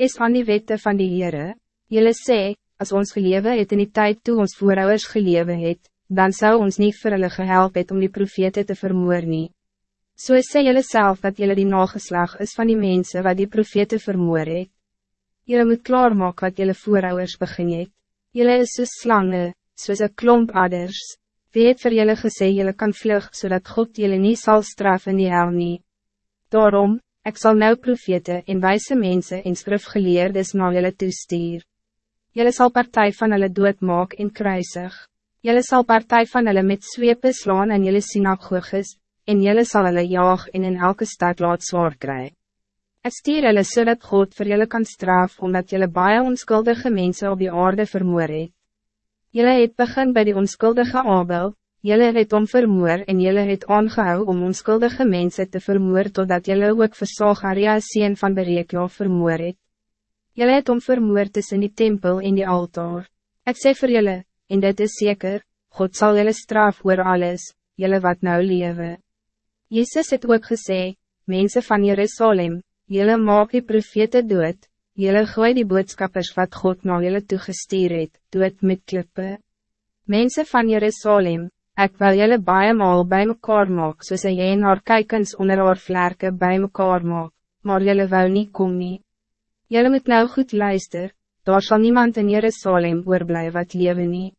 is aan die wette van die Heere, jylle sê, as ons gelewe het in die tijd toe ons voorouders gelewe het, dan zou ons niet vir hulle gehelp het om die profete te vermoor nie. So sê jylle self dat jylle die nageslag is van die mensen wat die profete vermoor het. Jylle moet klaarmaak wat jylle voorouders begin het. Jylle is soos slange, soos een klomp adders. Wie het vir jylle gesê jylle kan vlug, zodat God jylle niet zal straffen in die hel nie. Daarom, ik zal nou profete en wijze mensen en skrifgeleerdes na jylle toestuur. Jylle sal partij van hulle doodmaak en kruisig. Jylle sal partij van hulle met zweepe slaan in jylle synagoges, en jylle sal hulle jaag en in elke stad laat zwaar kry. Ek stuur hulle so dat God vir jylle kan straf, omdat jylle baie onskuldige mensen op die aarde vermoor het. Jylle het begin bij die onskuldige Abel, Jelle het om vermoor en jelle het aangehou om onskuldige mensen te vermoor totdat jelle ook vir Salgaria sien van Berekja vermoor het. Jelle het om vermoor tussen die tempel en die altaar. Ik sê vir jelle, en dit is zeker, God zal jelle straf oor alles, jelle wat nou lewe. Jezus het ook gesê, mensen van Jerusalem, jelle maak die profete dood, jelle gooi die boodskappers wat God na jelle toegestuur het, dood met klippe. Mensen van Jerusalem, Ik wil jullie baie maal bij mekaar maak, soos een jeen haar kijkens onder haar vlerke bij mekaar maak, maar jullie wil niet kom nie. Jullie moet nou goed luister, daar zal niemand in Jerusalem oorblij wat leven nie.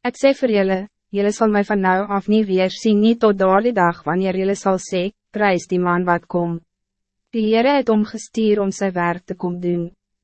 Ik zeg voor jullie, jullie zal mij van nou af niet weer zien niet tot door die dag wanneer jullie zal sê, prijs die man wat kom. Die Heere het omgestuur om zijn werk te komen doen.